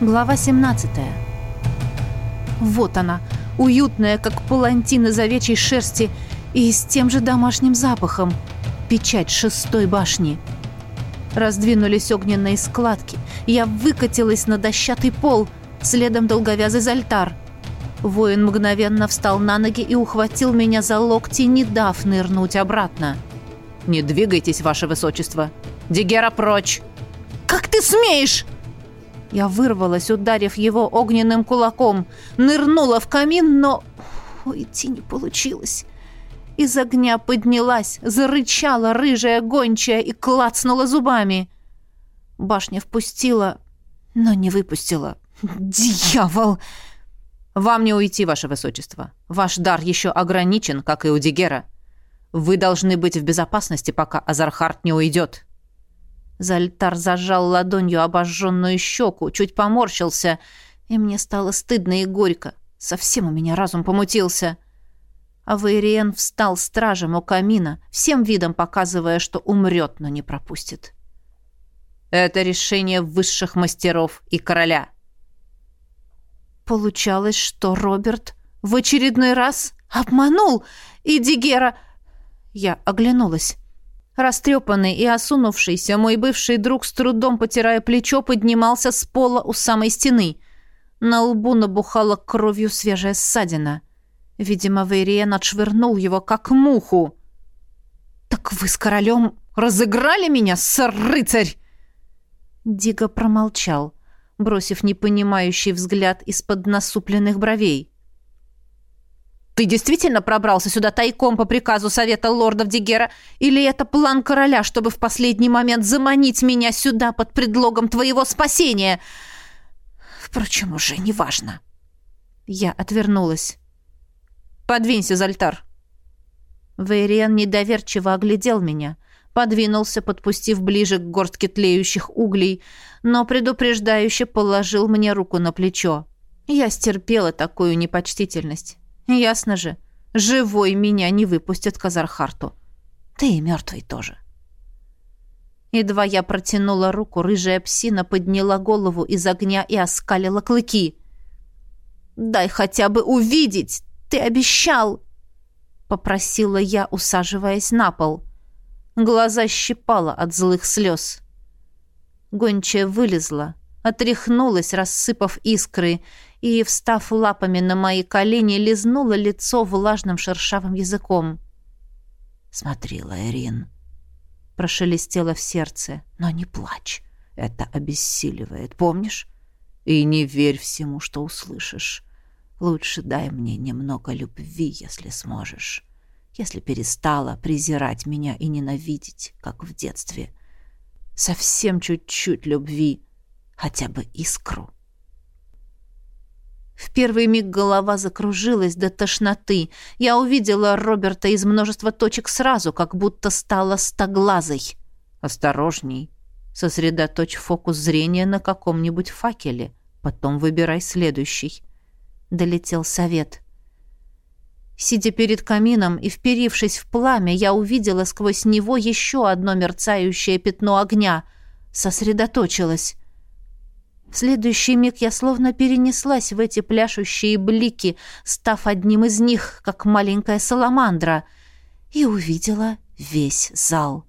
Глава 17. Вот она, уютная, как палантин из овечьей шерсти и с тем же домашним запахом. Печать шестой башни. Раздвинулись огненные складки. Я выкатилась на дощатый пол, следом долговязый зальтар. Воин мгновенно встал на ноги и ухватил меня за локти, не дав нырнуть обратно. «Не двигайтесь, ваше высочество! Дигера прочь!» «Как ты смеешь?» Я вырвалась, ударив его огненным кулаком, нырнула в камин, но уйти не получилось. Из огня поднялась, зарычала рыжая гончая и клацнула зубами. Башня впустила, но не выпустила. «Дьявол!» «Вам не уйти, ваше высочество. Ваш дар еще ограничен, как и у Дигера. Вы должны быть в безопасности, пока Азархард не уйдет». Зальтар зажал ладонью обожженную щеку, чуть поморщился, и мне стало стыдно и горько. Совсем у меня разум помутился. А Вейриен встал стражем у камина, всем видом показывая, что умрет, но не пропустит. «Это решение высших мастеров и короля». Получалось, что Роберт в очередной раз обманул, и Дигера... Я оглянулась. Растрепанный и осунувшийся, мой бывший друг с трудом, потирая плечо, поднимался с пола у самой стены. На лбу набухала кровью свежая ссадина. Видимо, Вейриен отшвырнул его, как муху. «Так вы с королем разыграли меня, сэр-рыцарь?» Диго промолчал, бросив непонимающий взгляд из-под насупленных бровей. Ты действительно пробрался сюда тайком по приказу совета лордов Дигера? Или это план короля, чтобы в последний момент заманить меня сюда под предлогом твоего спасения? Впрочем, уже не важно. Я отвернулась. «Подвинься, Зальтар!» Вейриан недоверчиво оглядел меня, подвинулся, подпустив ближе к горстке тлеющих углей, но предупреждающе положил мне руку на плечо. Я стерпела такую непочтительность. Ясно же, живой меня не выпустят к Азархарту. Ты и мертвый тоже. Едва я протянула руку, рыжая псина подняла голову из огня и оскалила клыки. «Дай хотя бы увидеть! Ты обещал!» Попросила я, усаживаясь на пол. Глаза щипала от злых слез. Гончая вылезла, отряхнулась, рассыпав искры, и, встав лапами на мои колени, лизнула лицо влажным шершавым языком. «Смотри, Лайрин», — прошелестело в сердце, — «но не плачь, это обессиливает, помнишь? И не верь всему, что услышишь. Лучше дай мне немного любви, если сможешь, если перестала презирать меня и ненавидеть, как в детстве. Совсем чуть-чуть любви, хотя бы искру». В первый миг голова закружилась до тошноты. Я увидела Роберта из множества точек сразу, как будто стала стоглазой. «Осторожней. Сосредоточь фокус зрения на каком-нибудь факеле. Потом выбирай следующий». Долетел совет. Сидя перед камином и вперившись в пламя, я увидела сквозь него еще одно мерцающее пятно огня. Сосредоточилась. В следующий миг я словно перенеслась в эти пляшущие блики, став одним из них, как маленькая саламандра, и увидела весь зал.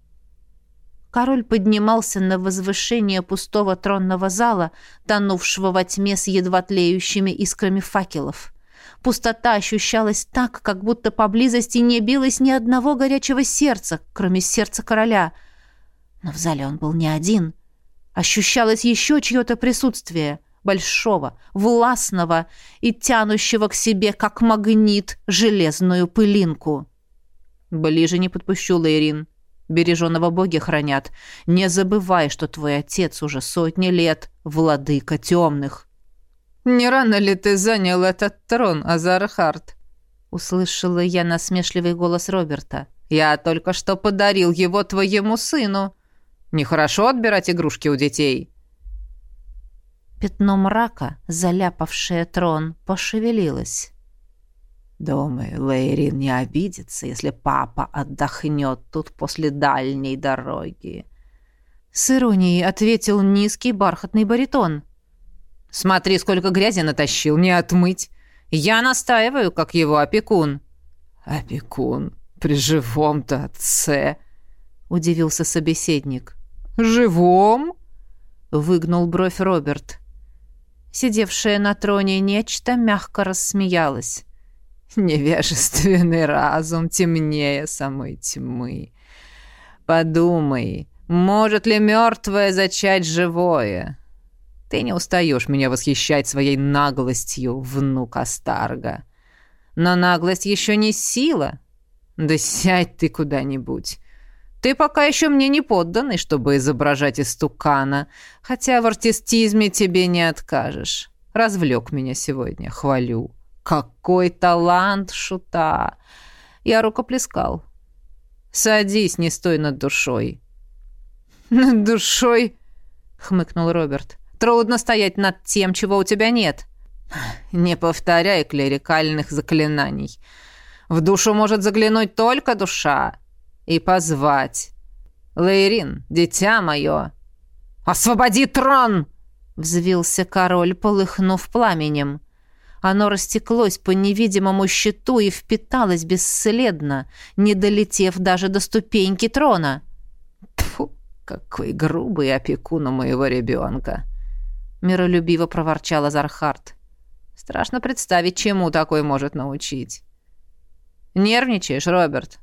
Король поднимался на возвышение пустого тронного зала, тонувшего во тьме с едва тлеющими искрами факелов. Пустота ощущалась так, как будто поблизости не билось ни одного горячего сердца, кроме сердца короля. Но в зале он был не один — Ощущалось еще чье-то присутствие, большого, властного и тянущего к себе, как магнит, железную пылинку. «Ближе не подпущу, Лейрин. Береженого боги хранят. Не забывай, что твой отец уже сотни лет владыка темных». «Не рано ли ты занял этот трон, Азархард?» Услышала я насмешливый голос Роберта. «Я только что подарил его твоему сыну». Нехорошо отбирать игрушки у детей». Пятно мрака, заляпавшее трон, пошевелилось. «Думаю, Лейрин не обидится, если папа отдохнет тут после дальней дороги». С иронией ответил низкий бархатный баритон. Смотри, сколько грязи натащил, не отмыть. Я настаиваю, как его опекун». «Опекун? При живом-то отце?» — удивился собеседник. «Живом?» — выгнул бровь Роберт. Сидевшая на троне нечто мягко рассмеялась. «Невежественный разум темнее самой тьмы. Подумай, может ли мертвое зачать живое? Ты не устаешь меня восхищать своей наглостью, внук Астарга. Но наглость еще не сила. Да сядь ты куда-нибудь. Ты пока еще мне не подданный, чтобы изображать истукана, хотя в артистизме тебе не откажешь. Развлек меня сегодня, хвалю. Какой талант шута! Я рукоплескал. Садись, не стой над душой. Над душой? Хмыкнул Роберт. Трудно стоять над тем, чего у тебя нет. Не повторяй клерикальных заклинаний. В душу может заглянуть только душа и позвать. «Лейрин, дитя мое!» «Освободи трон!» — взвился король, полыхнув пламенем. Оно растеклось по невидимому щиту и впиталось бесследно, не долетев даже до ступеньки трона. «Тьфу, какой грубый опекун у моего ребенка!» — миролюбиво проворчал Азархард. «Страшно представить, чему такой может научить». «Нервничаешь, Роберт?»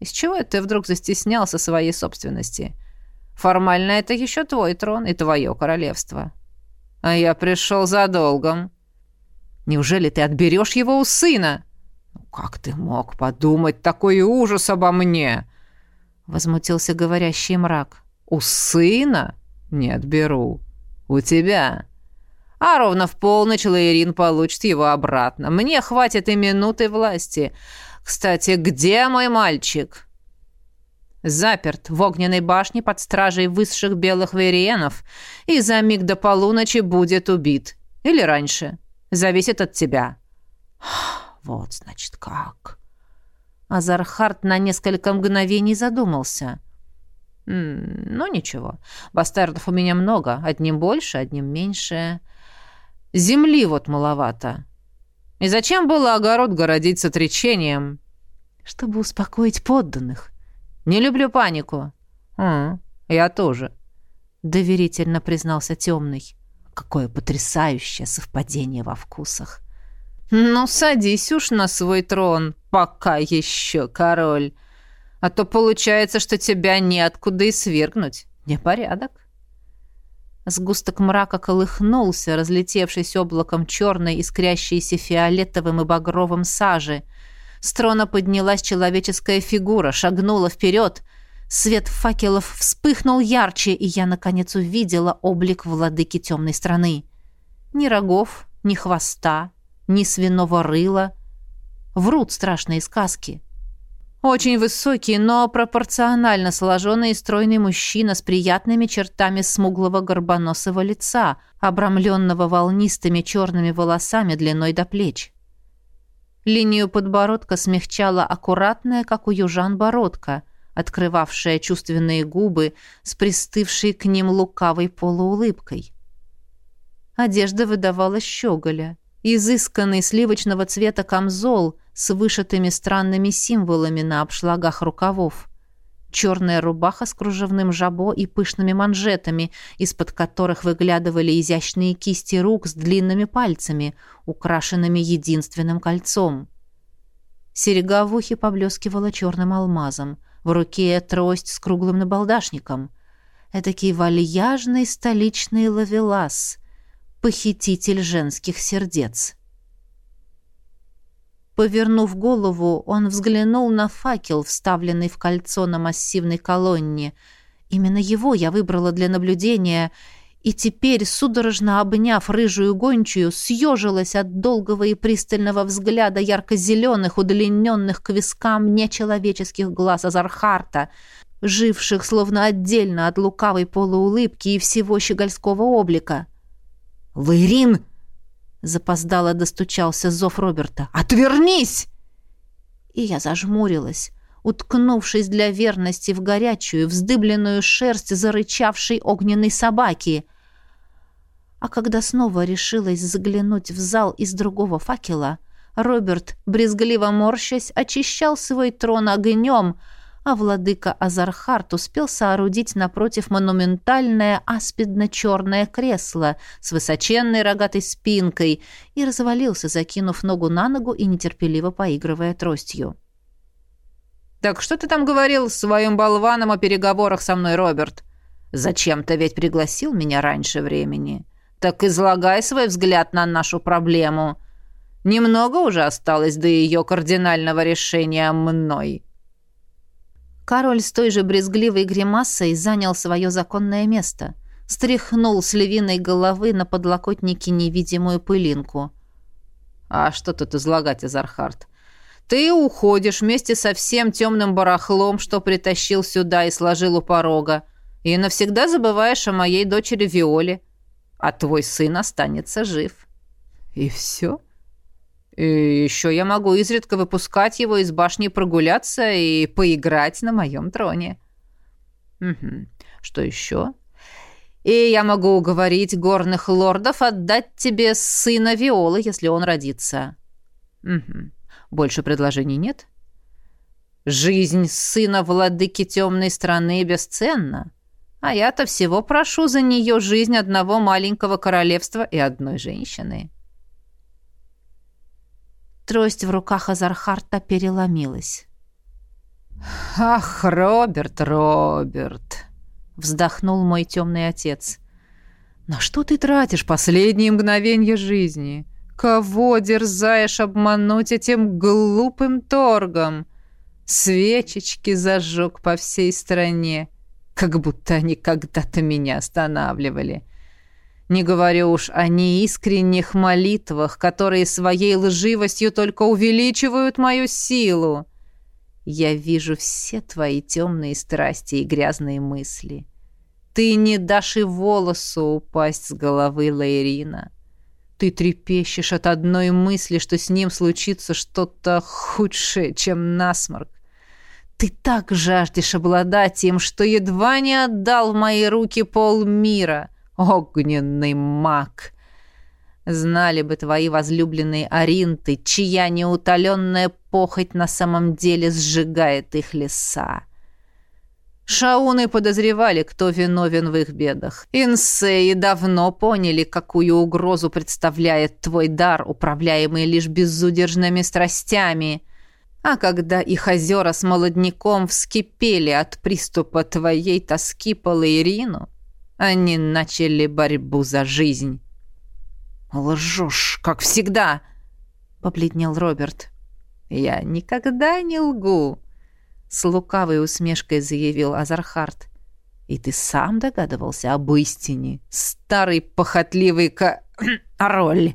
Из чего ты вдруг застеснялся своей собственности? Формально это еще твой трон и твое королевство. А я пришел за долгом. Неужели ты отберешь его у сына? Ну, как ты мог подумать такой ужас обо мне? Возмутился говорящий мрак. У сына? Не отберу. У тебя. А ровно в полночь Лаирин получит его обратно. Мне хватит и минуты власти. Кстати, где мой мальчик? Заперт в огненной башне под стражей высших белых вериенов и за миг до полуночи будет убит. Или раньше. Зависит от тебя. Вот, значит, как. Азархард на несколько мгновений задумался. ну, ничего. Бастардов у меня много. Одним больше, одним меньше. Земли вот маловато. И зачем было огород городить с отречением? Чтобы успокоить подданных. Не люблю панику. А, я тоже. Доверительно признался темный. Какое потрясающее совпадение во вкусах. Ну, садись уж на свой трон, пока еще король. А то получается, что тебя неоткуда и свергнуть. Непорядок. Сгусток мрака колыхнулся, разлетевшись облаком черной, искрящейся фиолетовым и багровым сажи. С трона поднялась человеческая фигура, шагнула вперед. Свет факелов вспыхнул ярче, и я, наконец, увидела облик владыки темной страны. Ни рогов, ни хвоста, ни свиного рыла. Врут страшные сказки. Очень высокий, но пропорционально сложенный и стройный мужчина с приятными чертами смуглого горбоносого лица, обрамленного волнистыми черными волосами длиной до плеч. Линию подбородка смягчала аккуратная, как у южан, бородка, открывавшая чувственные губы с пристывшей к ним лукавой полуулыбкой. Одежда выдавала щеголя. Изысканный сливочного цвета камзол с вышитыми странными символами на обшлагах рукавов. Черная рубаха с кружевным жабо и пышными манжетами, из-под которых выглядывали изящные кисти рук с длинными пальцами, украшенными единственным кольцом. Серега в ухе поблескивала черным алмазом. В руке трость с круглым набалдашником. Этакий вальяжный столичный лавелас — похититель женских сердец. Повернув голову, он взглянул на факел, вставленный в кольцо на массивной колонне. Именно его я выбрала для наблюдения, и теперь, судорожно обняв рыжую гончую, съежилась от долгого и пристального взгляда ярко-зеленых, удлиненных к вискам нечеловеческих глаз Азархарта, живших словно отдельно от лукавой полуулыбки и всего щегольского облика. «Лайрин!» — запоздало достучался зов Роберта. «Отвернись!» И я зажмурилась, уткнувшись для верности в горячую, вздыбленную шерсть зарычавшей огненной собаки. А когда снова решилась заглянуть в зал из другого факела, Роберт, брезгливо морщась, очищал свой трон огнем, а владыка Азархарт успел соорудить напротив монументальное аспидно-черное кресло с высоченной рогатой спинкой и развалился, закинув ногу на ногу и нетерпеливо поигрывая тростью. «Так что ты там говорил своим болваном о переговорах со мной, Роберт? Зачем-то ведь пригласил меня раньше времени. Так излагай свой взгляд на нашу проблему. Немного уже осталось до ее кардинального решения мной». Король с той же брезгливой гримасой занял свое законное место. Стряхнул с львиной головы на подлокотнике невидимую пылинку. «А что тут излагать, Азархард? Ты уходишь вместе со всем темным барахлом, что притащил сюда и сложил у порога, и навсегда забываешь о моей дочери Виоле, а твой сын останется жив». «И все?» И еще я могу изредка выпускать его из башни прогуляться и поиграть на моем троне. Угу. Что еще? И я могу уговорить горных лордов отдать тебе сына Виолы, если он родится. Угу. Больше предложений нет? Жизнь сына владыки темной страны бесценна. А я-то всего прошу за нее жизнь одного маленького королевства и одной женщины. Трость в руках Азархарта переломилась. «Ах, Роберт, Роберт!» — вздохнул мой темный отец. «На что ты тратишь последние мгновения жизни? Кого дерзаешь обмануть этим глупым торгом? Свечечки зажег по всей стране, как будто они когда-то меня останавливали. Не говорю уж о неискренних молитвах, которые своей лживостью только увеличивают мою силу. Я вижу все твои темные страсти и грязные мысли. Ты не дашь и волосу упасть с головы Лейрина. Ты трепещешь от одной мысли, что с ним случится что-то худшее, чем насморк. Ты так жаждешь обладать им, что едва не отдал в мои руки полмира огненный маг. Знали бы твои возлюбленные аринты, чья неутоленная похоть на самом деле сжигает их леса. Шауны подозревали, кто виновен в их бедах. Инсеи давно поняли, какую угрозу представляет твой дар, управляемый лишь безудержными страстями. А когда их озера с молодняком вскипели от приступа твоей тоски по Лейрину, они начали борьбу за жизнь. «Лжешь, как всегда!» — побледнел Роберт. «Я никогда не лгу!» — с лукавой усмешкой заявил Азархард. «И ты сам догадывался об истине, старый похотливый ка... роль!»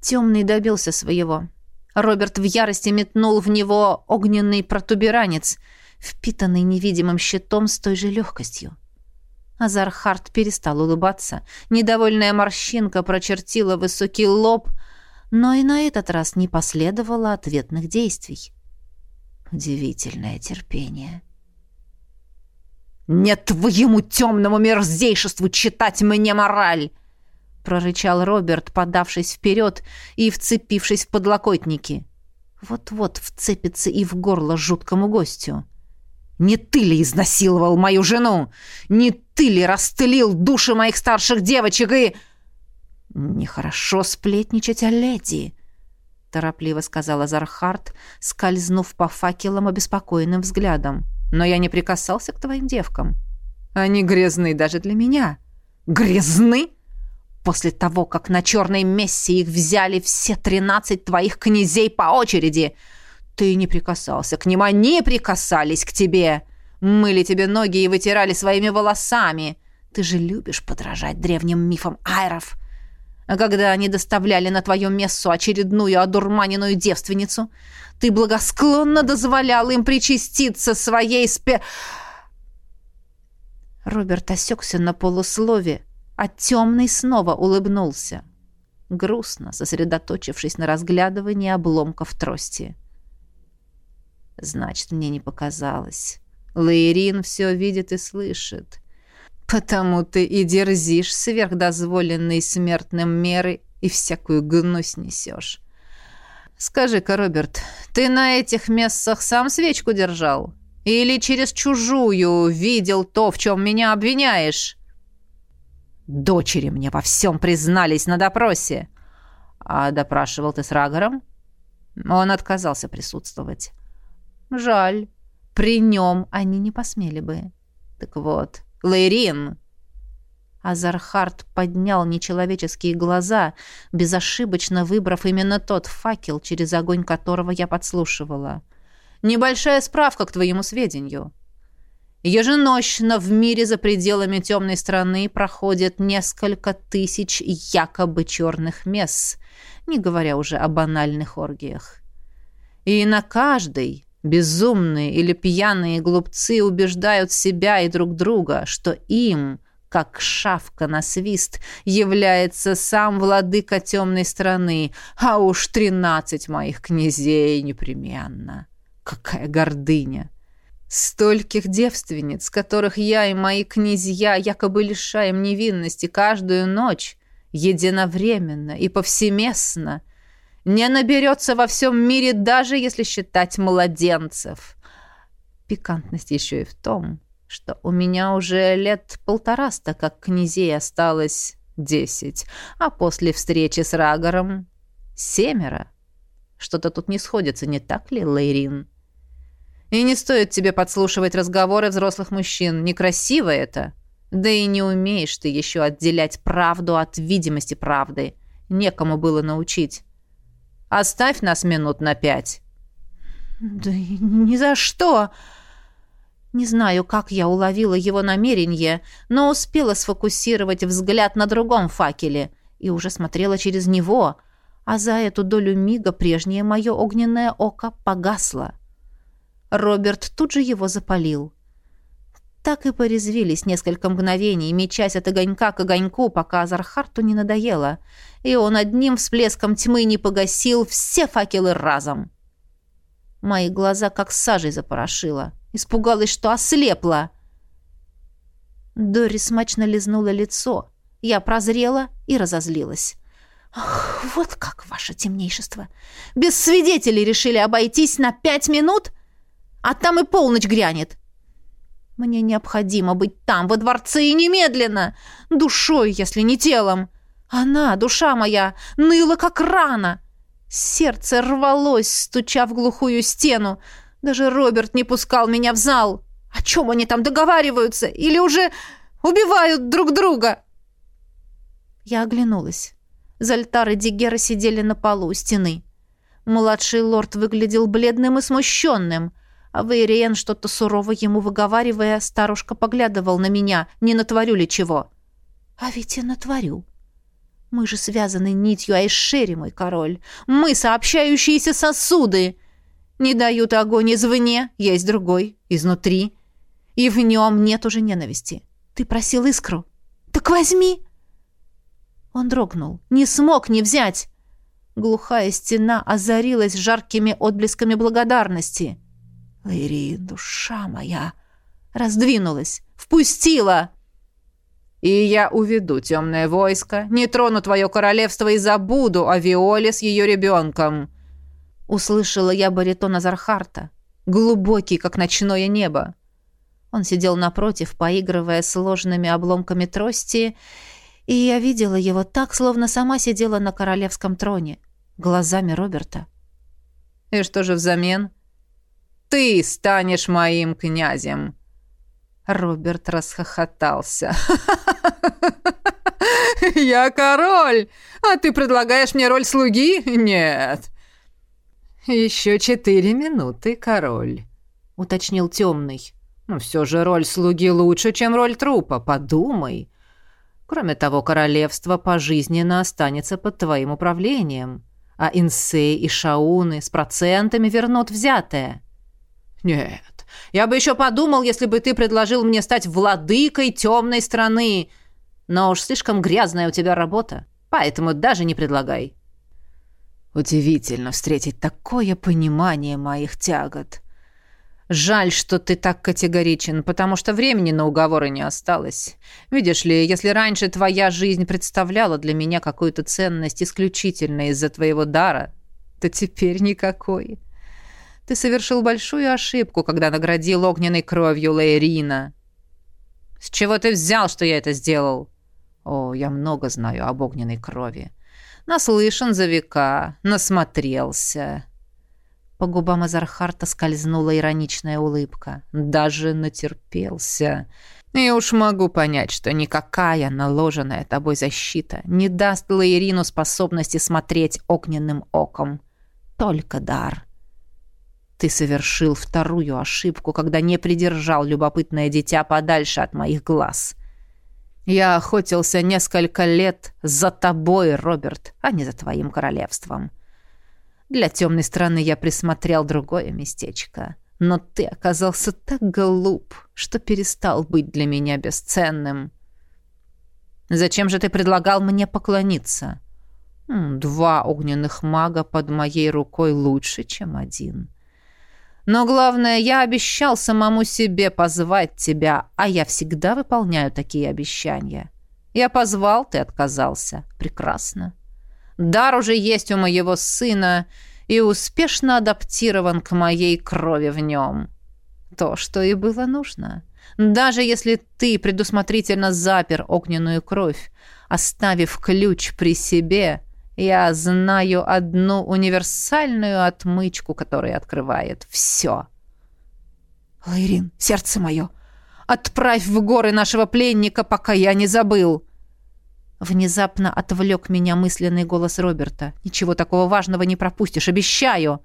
Темный добился своего. Роберт в ярости метнул в него огненный протуберанец, впитанный невидимым щитом с той же легкостью. Азархард перестал улыбаться. Недовольная морщинка прочертила высокий лоб, но и на этот раз не последовало ответных действий. Удивительное терпение. «Нет твоему темному мерзейшеству читать мне мораль!» прорычал Роберт, подавшись вперед и вцепившись в подлокотники. Вот-вот вцепится и в горло жуткому гостю. Не ты ли изнасиловал мою жену? Не ты ли расстелил души моих старших девочек и...» «Нехорошо сплетничать о леди», — торопливо сказала Зархард, скользнув по факелам обеспокоенным взглядом. «Но я не прикасался к твоим девкам. Они грязны даже для меня». «Грязны?» После того, как на черной мессе их взяли все тринадцать твоих князей по очереди, ты не прикасался к ним, они прикасались к тебе. Мыли тебе ноги и вытирали своими волосами. Ты же любишь подражать древним мифам айров. А когда они доставляли на твое мессу очередную одурманенную девственницу, ты благосклонно дозволял им причаститься своей спе... Роберт осекся на полуслове, а темный снова улыбнулся, грустно сосредоточившись на разглядывании обломков трости. Значит, мне не показалось. Лаирин все видит и слышит. Потому ты и дерзишь сверхдозволенной смертным меры и всякую гнусь несешь. Скажи-ка, Роберт, ты на этих мессах сам свечку держал? Или через чужую видел то, в чем меня обвиняешь? Дочери мне во всем признались на допросе. А допрашивал ты с Рагором? Он отказался присутствовать. Жаль. При нем они не посмели бы. Так вот, Лейрин. Азархард поднял нечеловеческие глаза, безошибочно выбрав именно тот факел, через огонь которого я подслушивала. Небольшая справка к твоему сведению. Еженощно в мире за пределами темной страны проходит несколько тысяч якобы черных месс, не говоря уже о банальных оргиях. И на каждой безумные или пьяные глупцы убеждают себя и друг друга, что им, как шавка на свист, является сам владыка темной страны, а уж тринадцать моих князей непременно. Какая гордыня! Стольких девственниц, которых я и мои князья якобы лишаем невинности каждую ночь, единовременно и повсеместно, не наберется во всем мире, даже если считать младенцев. Пикантность еще и в том, что у меня уже лет полтораста, как князей осталось десять, а после встречи с Рагором семеро. Что-то тут не сходится, не так ли, Лейрин? — и не стоит тебе подслушивать разговоры взрослых мужчин. Некрасиво это. Да и не умеешь ты еще отделять правду от видимости правды. Некому было научить. Оставь нас минут на пять. Да ни за что. Не знаю, как я уловила его намерение, но успела сфокусировать взгляд на другом факеле и уже смотрела через него, а за эту долю мига прежнее мое огненное око погасло. Роберт тут же его запалил. Так и порезвились несколько мгновений, мечась от огонька к огоньку, пока Азархарту не надоело, и он одним всплеском тьмы не погасил все факелы разом. Мои глаза как сажей запорошило. Испугалась, что ослепла. Дори смачно лизнула лицо. Я прозрела и разозлилась. «Ах, вот как, ваше темнейшество! Без свидетелей решили обойтись на пять минут?» а там и полночь грянет. Мне необходимо быть там, во дворце, и немедленно, душой, если не телом. Она, душа моя, ныла, как рана. Сердце рвалось, стуча в глухую стену. Даже Роберт не пускал меня в зал. О чем они там договариваются? Или уже убивают друг друга?» Я оглянулась. Зальтар и Дигера сидели на полу у стены. Младший лорд выглядел бледным и смущенным — а Вейриен, что-то сурово ему выговаривая, старушка поглядывал на меня, не натворю ли чего. А ведь я натворю. Мы же связаны нитью Айшери, мой король. Мы сообщающиеся сосуды. Не дают огонь извне, есть другой, изнутри. И в нем нет уже ненависти. Ты просил искру. Так возьми. Он дрогнул. Не смог не взять. Глухая стена озарилась жаркими отблесками благодарности. Лэри, душа моя, раздвинулась, впустила. И я уведу темное войско, не трону твое королевство и забуду о Виоле с ее ребенком. Услышала я баритон Азархарта, глубокий, как ночное небо. Он сидел напротив, поигрывая сложными обломками трости, и я видела его так, словно сама сидела на королевском троне, глазами Роберта. «И что же взамен?» ты станешь моим князем!» Роберт расхохотался. «Я король, а ты предлагаешь мне роль слуги? Нет!» «Еще четыре минуты, король», — уточнил темный. «Но все же роль слуги лучше, чем роль трупа, подумай. Кроме того, королевство пожизненно останется под твоим управлением, а Инсей и Шауны с процентами вернут взятое». «Нет, я бы еще подумал, если бы ты предложил мне стать владыкой темной страны. Но уж слишком грязная у тебя работа, поэтому даже не предлагай». Удивительно встретить такое понимание моих тягот. Жаль, что ты так категоричен, потому что времени на уговоры не осталось. Видишь ли, если раньше твоя жизнь представляла для меня какую-то ценность исключительно из-за твоего дара, то теперь никакой. Ты совершил большую ошибку, когда наградил огненной кровью Лейрина. С чего ты взял, что я это сделал? О, я много знаю об огненной крови. Наслышан за века, насмотрелся. По губам Азархарта скользнула ироничная улыбка. Даже натерпелся. И уж могу понять, что никакая наложенная тобой защита не даст Лаирину способности смотреть огненным оком. Только дар. Ты совершил вторую ошибку, когда не придержал любопытное дитя подальше от моих глаз. Я охотился несколько лет за тобой, Роберт, а не за твоим королевством. — для темной страны я присмотрел другое местечко. Но ты оказался так глуп, что перестал быть для меня бесценным. Зачем же ты предлагал мне поклониться? Два огненных мага под моей рукой лучше, чем один. Но главное, я обещал самому себе позвать тебя, а я всегда выполняю такие обещания. Я позвал, ты отказался. Прекрасно. Дар уже есть у моего сына и успешно адаптирован к моей крови в нем. То, что и было нужно. Даже если ты предусмотрительно запер огненную кровь, оставив ключ при себе, я знаю одну универсальную отмычку, которая открывает все. Лайрин, сердце мое, отправь в горы нашего пленника, пока я не забыл. Внезапно отвлек меня мысленный голос Роберта. «Ничего такого важного не пропустишь, обещаю!»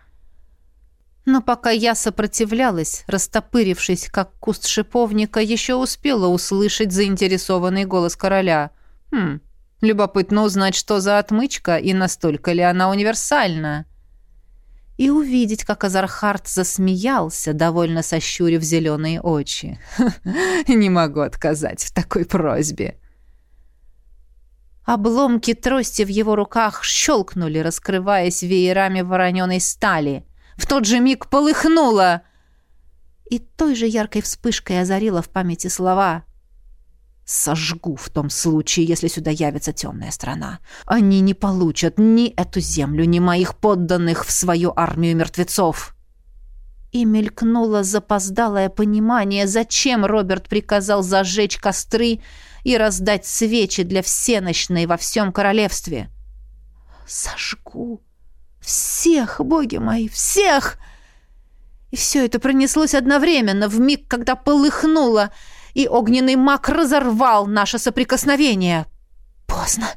Но пока я сопротивлялась, растопырившись, как куст шиповника, еще успела услышать заинтересованный голос короля. «Хм, любопытно узнать, что за отмычка и настолько ли она универсальна». И увидеть, как Азархард засмеялся, довольно сощурив зеленые очи. «Не могу отказать в такой просьбе». Обломки трости в его руках щелкнули, раскрываясь веерами вороненой стали. В тот же миг полыхнуло, и той же яркой вспышкой озарила в памяти слова «Сожгу в том случае, если сюда явится темная страна. Они не получат ни эту землю, ни моих подданных в свою армию мертвецов». И мелькнуло запоздалое понимание, зачем Роберт приказал зажечь костры, и раздать свечи для всеночной во всем королевстве. Сожгу. Всех, боги мои, всех! И все это пронеслось одновременно, в миг, когда полыхнуло, и огненный маг разорвал наше соприкосновение. Поздно.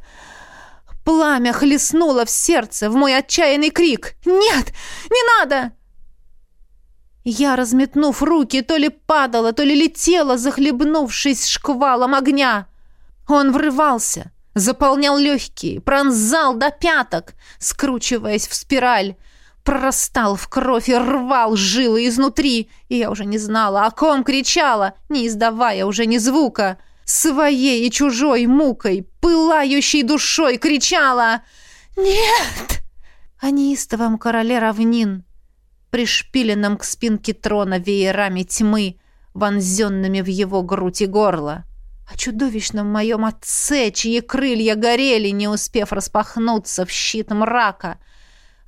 Пламя хлестнуло в сердце, в мой отчаянный крик. «Нет! Не надо!» Я, разметнув руки, то ли падала, то ли летела, захлебнувшись шквалом огня. Он врывался, заполнял легкие, пронзал до пяток, скручиваясь в спираль, прорастал в кровь и рвал жилы изнутри, и я уже не знала, о ком кричала, не издавая уже ни звука. Своей и чужой мукой, пылающей душой кричала «Нет!» о неистовом короле равнин, пришпиленном к спинке трона веерами тьмы, вонзенными в его грудь и горло. О чудовищном моем отце, чьи крылья горели, не успев распахнуться в щит мрака.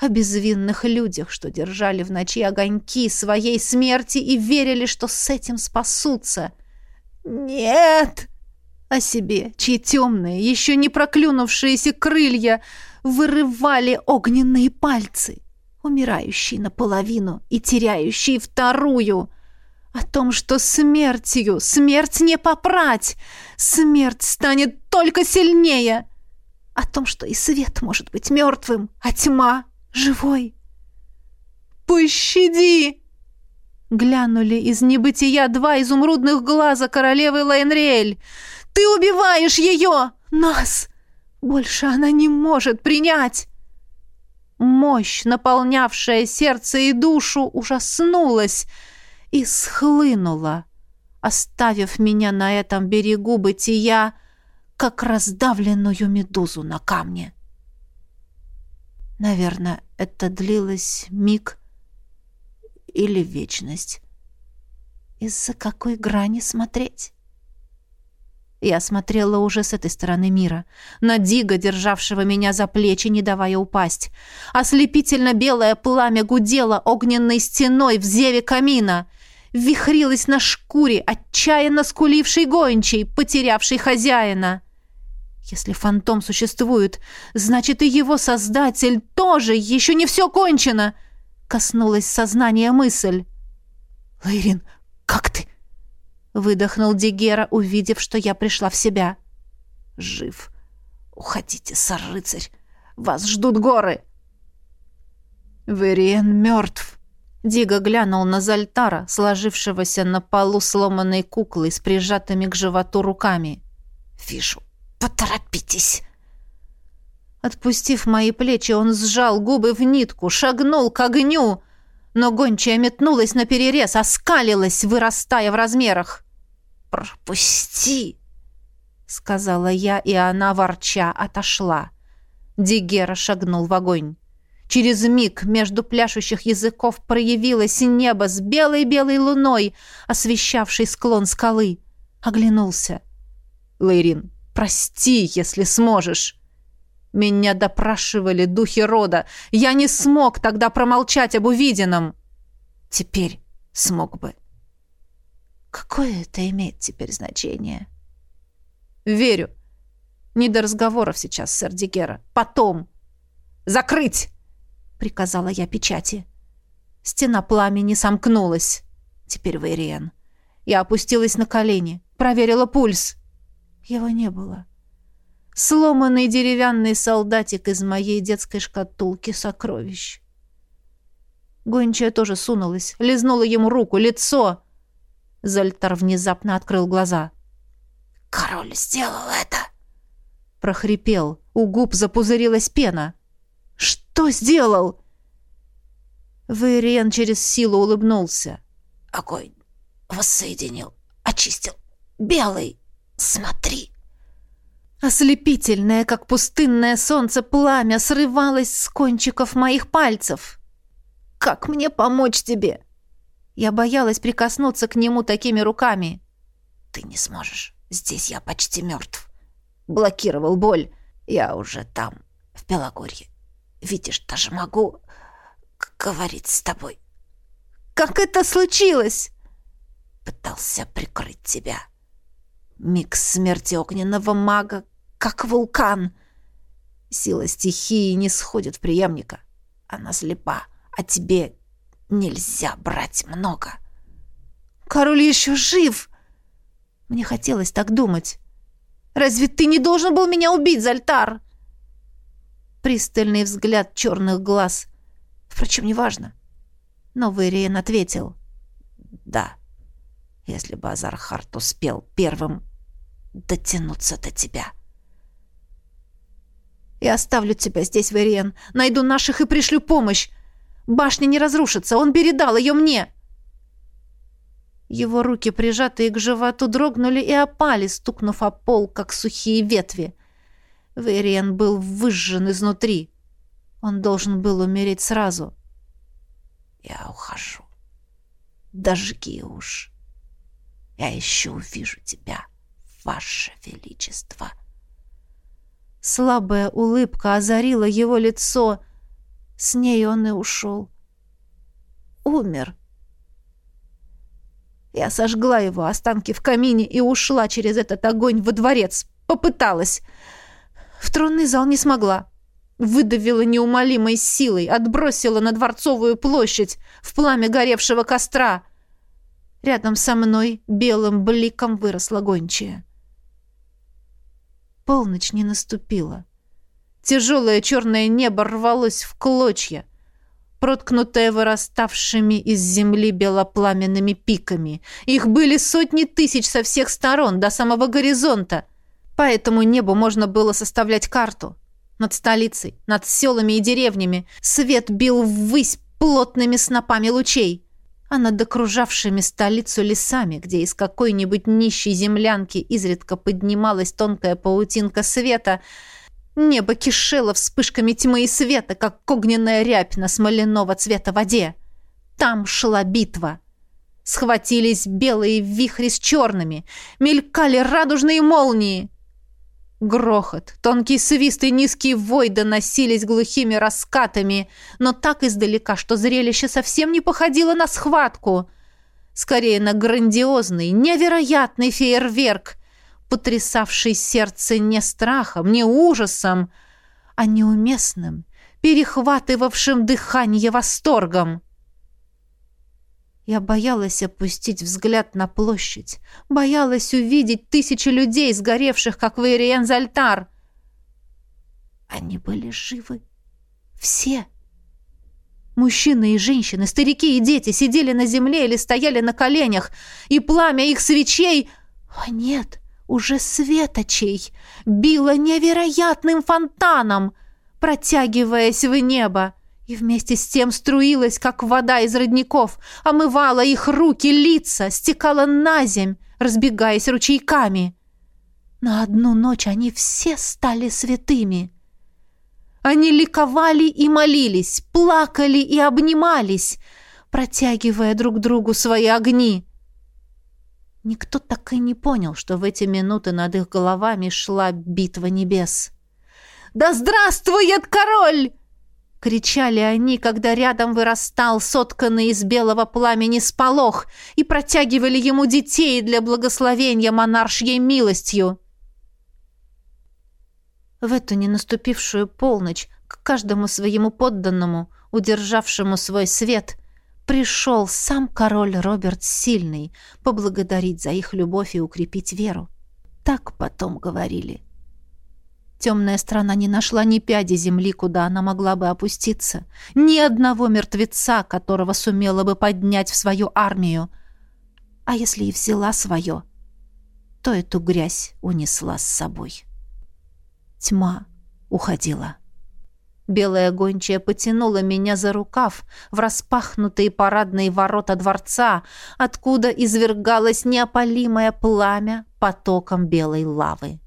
О безвинных людях, что держали в ночи огоньки своей смерти и верили, что с этим спасутся. «Нет!» О себе, чьи темные, еще не проклюнувшиеся крылья вырывали огненные пальцы умирающий наполовину и теряющий вторую. О том, что смертью смерть не попрать, смерть станет только сильнее. О том, что и свет может быть мертвым, а тьма — живой. «Пощади!» Глянули из небытия два изумрудных глаза королевы Лайнриэль. «Ты убиваешь ее! Нас! Больше она не может принять!» Мощь, наполнявшая сердце и душу, ужаснулась и схлынула, оставив меня на этом берегу бытия, как раздавленную медузу на камне. Наверное, это длилось миг или вечность. Из-за какой грани смотреть? Я смотрела уже с этой стороны мира, на Дига, державшего меня за плечи, не давая упасть. Ослепительно белое пламя гудело огненной стеной в зеве камина. Вихрилось на шкуре, отчаянно скулившей гончей, потерявшей хозяина. Если фантом существует, значит и его создатель тоже еще не все кончено. Коснулась сознания мысль. «Лейрин, как ты?» Выдохнул Дигера, увидев, что я пришла в себя. «Жив. Уходите, сар-рыцарь. Вас ждут горы!» «Вериен мертв!» Дига глянул на Зальтара, сложившегося на полу сломанной куклой с прижатыми к животу руками. «Вижу. Поторопитесь!» Отпустив мои плечи, он сжал губы в нитку, шагнул к огню, но гончая метнулась на перерез, оскалилась, вырастая в размерах. «Пропусти!» — сказала я, и она, ворча, отошла. Дигера шагнул в огонь. Через миг между пляшущих языков проявилось небо с белой-белой луной, освещавшей склон скалы. Оглянулся. «Лейрин, прости, если сможешь!» Меня допрашивали духи рода. Я не смог тогда промолчать об увиденном. Теперь смог бы. Какое это имеет теперь значение? Верю. Не до разговоров сейчас, сэр Дигера. Потом. Закрыть! Приказала я печати. Стена пламени сомкнулась. Теперь Вейриен. Я опустилась на колени. Проверила пульс. Его не было. Сломанный деревянный солдатик из моей детской шкатулки сокровищ. Гончая тоже сунулась, лизнула ему руку, лицо. Зольтар внезапно открыл глаза. «Король сделал это!» Прохрипел. У губ запузырилась пена. «Что сделал?» Вейриен через силу улыбнулся. «Огонь воссоединил, очистил. Белый, смотри!» Ослепительное, как пустынное солнце, пламя срывалось с кончиков моих пальцев. «Как мне помочь тебе?» Я боялась прикоснуться к нему такими руками. «Ты не сможешь. Здесь я почти мертв». Блокировал боль. «Я уже там, в Белогорье. Видишь, даже могу говорить с тобой». «Как это случилось?» Пытался прикрыть тебя. Миг смерти огненного мага, как вулкан. Сила стихии не сходит в преемника. Она слепа, а тебе Нельзя брать много. Король еще жив. Мне хотелось так думать. Разве ты не должен был меня убить, Зальтар? Пристальный взгляд черных глаз. Впрочем, неважно. Но Вэриен ответил. Да, если бы Азархарт успел первым дотянуться до тебя. Я оставлю тебя здесь, Вэриен. Найду наших и пришлю помощь. Башня не разрушится, он передал ее мне!» Его руки, прижатые к животу, дрогнули и опали, стукнув о пол, как сухие ветви. Вериен был выжжен изнутри. Он должен был умереть сразу. «Я ухожу. Дожги уж. Я еще увижу тебя, Ваше Величество». Слабая улыбка озарила его лицо — с ней он и ушел. Умер. Я сожгла его останки в камине и ушла через этот огонь во дворец. Попыталась. В тронный зал не смогла. Выдавила неумолимой силой, отбросила на Дворцовую площадь в пламя горевшего костра. Рядом со мной белым бликом выросла гончая. Полночь не наступила. Тяжелое черное небо рвалось в клочья, проткнутое выраставшими из земли белопламенными пиками. Их были сотни тысяч со всех сторон, до самого горизонта. По этому небу можно было составлять карту. Над столицей, над селами и деревнями свет бил ввысь плотными снопами лучей а над окружавшими столицу лесами, где из какой-нибудь нищей землянки изредка поднималась тонкая паутинка света, Небо кишело вспышками тьмы и света, как огненная рябь на смоляного цвета воде. Там шла битва. Схватились белые вихри с черными, мелькали радужные молнии. Грохот, тонкий свист и низкий вой доносились глухими раскатами, но так издалека, что зрелище совсем не походило на схватку. Скорее на грандиозный, невероятный фейерверк, потрясавший сердце не страхом, не ужасом, а неуместным, перехватывавшим дыхание восторгом. Я боялась опустить взгляд на площадь, боялась увидеть тысячи людей, сгоревших, как Вейриен-Зальтар. Они были живы. Все. Мужчины и женщины, старики и дети сидели на земле или стояли на коленях, и пламя их свечей... О, нет, уже светочей, било невероятным фонтаном, протягиваясь в небо и вместе с тем струилась, как вода из родников, омывала их руки, лица, стекала на земь, разбегаясь ручейками. На одну ночь они все стали святыми. Они ликовали и молились, плакали и обнимались, протягивая друг другу свои огни. Никто так и не понял, что в эти минуты над их головами шла битва небес. «Да здравствует король!» Кричали они, когда рядом вырастал сотканный из белого пламени сполох и протягивали ему детей для благословения монаршьей милостью. В эту ненаступившую полночь к каждому своему подданному, удержавшему свой свет, пришел сам король Роберт Сильный поблагодарить за их любовь и укрепить веру. Так потом говорили. Темная страна не нашла ни пяди земли, куда она могла бы опуститься, ни одного мертвеца, которого сумела бы поднять в свою армию. А если и взяла свое, то эту грязь унесла с собой. Тьма уходила. Белая гончая потянула меня за рукав в распахнутые парадные ворота дворца, откуда извергалось неопалимое пламя потоком белой лавы.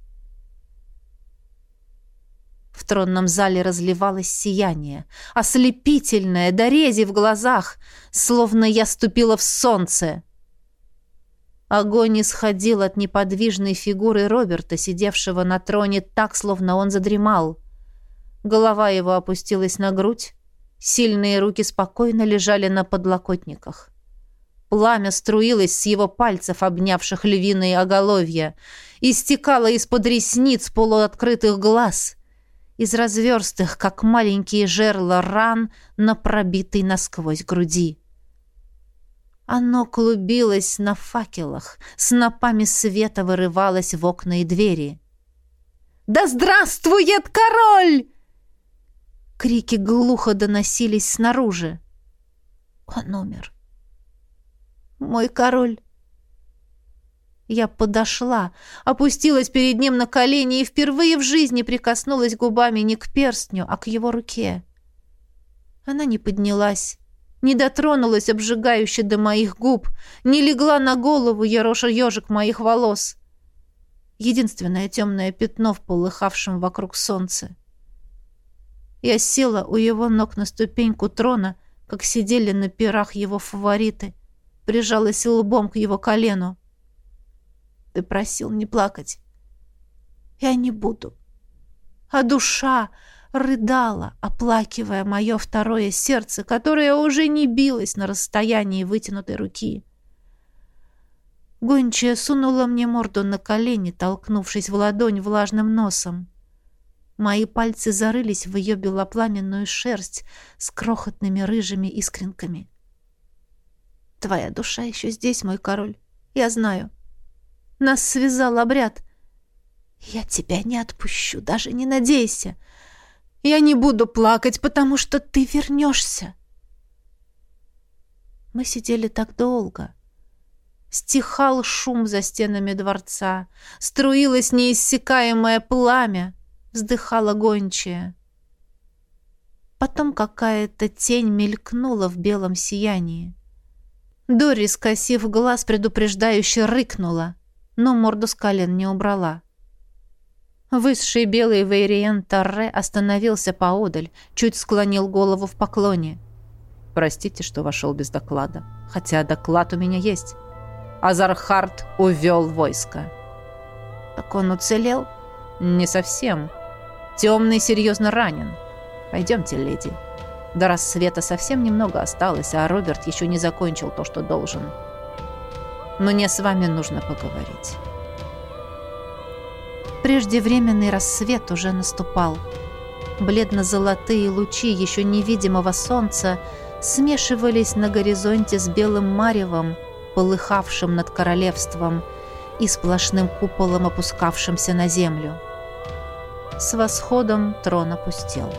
В тронном зале разливалось сияние, ослепительное, дорези в глазах, словно я ступила в солнце. Огонь исходил от неподвижной фигуры Роберта, сидевшего на троне так, словно он задремал. Голова его опустилась на грудь, сильные руки спокойно лежали на подлокотниках. Пламя струилось с его пальцев, обнявших львиные оголовья, и стекало из-под ресниц полуоткрытых глаз — из разверстых, как маленькие жерла ран на пробитой насквозь груди. Оно клубилось на факелах, снопами света вырывалось в окна и двери. «Да здравствует король!» Крики глухо доносились снаружи. Он умер. «Мой король!» Я подошла, опустилась перед ним на колени и впервые в жизни прикоснулась губами не к перстню, а к его руке. Она не поднялась, не дотронулась обжигающе до моих губ, не легла на голову ероша ежик моих волос. Единственное темное пятно в полыхавшем вокруг солнце. Я села у его ног на ступеньку трона, как сидели на пирах его фавориты, прижалась лбом к его колену. Ты просил не плакать. Я не буду. А душа рыдала, оплакивая мое второе сердце, которое уже не билось на расстоянии вытянутой руки. Гончая сунула мне морду на колени, толкнувшись в ладонь влажным носом. Мои пальцы зарылись в ее белопламенную шерсть с крохотными рыжими искренками. «Твоя душа еще здесь, мой король. Я знаю. Нас связал обряд. Я тебя не отпущу, даже не надейся. Я не буду плакать, потому что ты вернешься. Мы сидели так долго. Стихал шум за стенами дворца. Струилось неиссякаемое пламя. Вздыхала гончая. Потом какая-то тень мелькнула в белом сиянии. Дори, скосив глаз, предупреждающе рыкнула но морду с колен не убрала. Высший белый Вейриен Торре остановился поодаль, чуть склонил голову в поклоне. Простите, что вошел без доклада. Хотя доклад у меня есть. Азархард увел войско. Так он уцелел? Не совсем. Темный серьезно ранен. Пойдемте, леди. До рассвета совсем немного осталось, а Роберт еще не закончил то, что должен. Мне с вами нужно поговорить. Преждевременный рассвет уже наступал. Бледно-золотые лучи еще невидимого солнца смешивались на горизонте с белым маревом, полыхавшим над королевством и сплошным куполом, опускавшимся на землю. С восходом трон опустел.